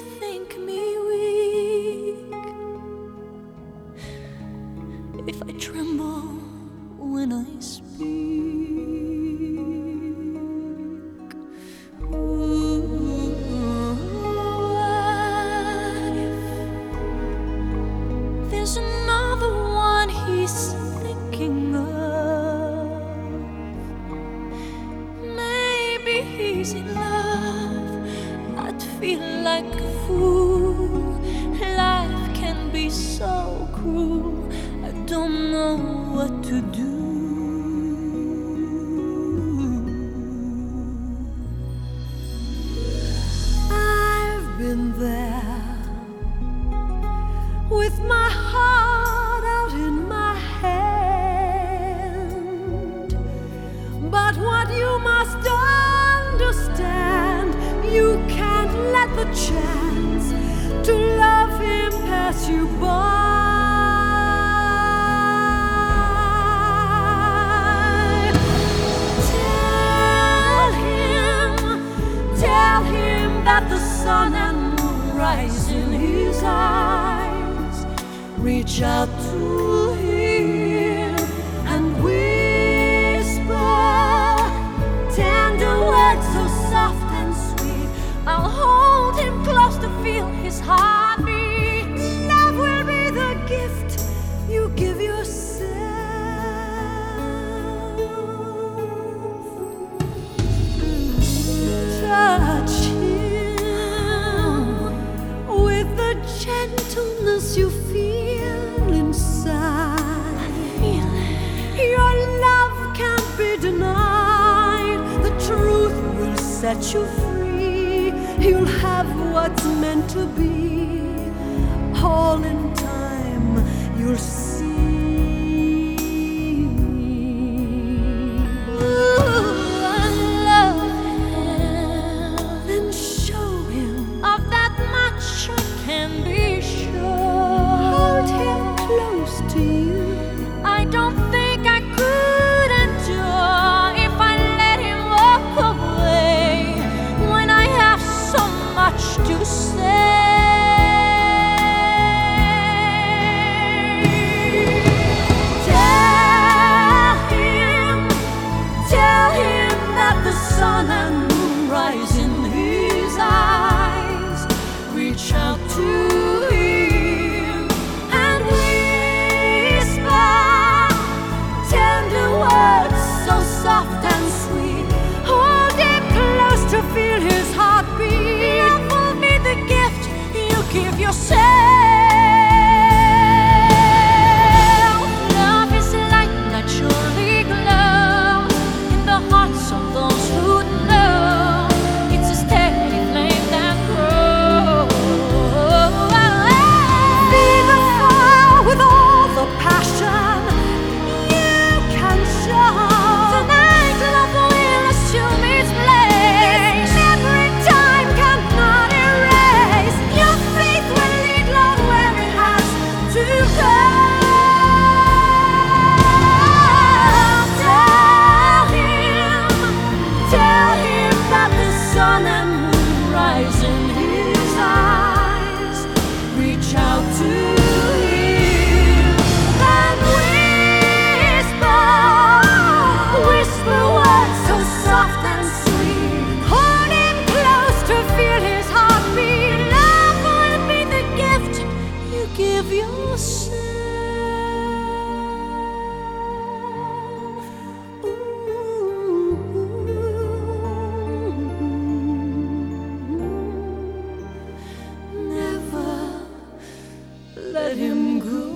think me weak if I tremble when I speak. There's another one he's? feel like a fool. Life can be so cruel. I don't know what to do. I've been there with my heart out in my hand. But what you must understand, you can't had the chance to love him pass you by. Tell him, tell him that the sun and moon rise in his eyes. Reach out to him. set you free. You'll have what's meant to be. All in time, you'll see. Can be sure. Hold him close to you. você. let him go.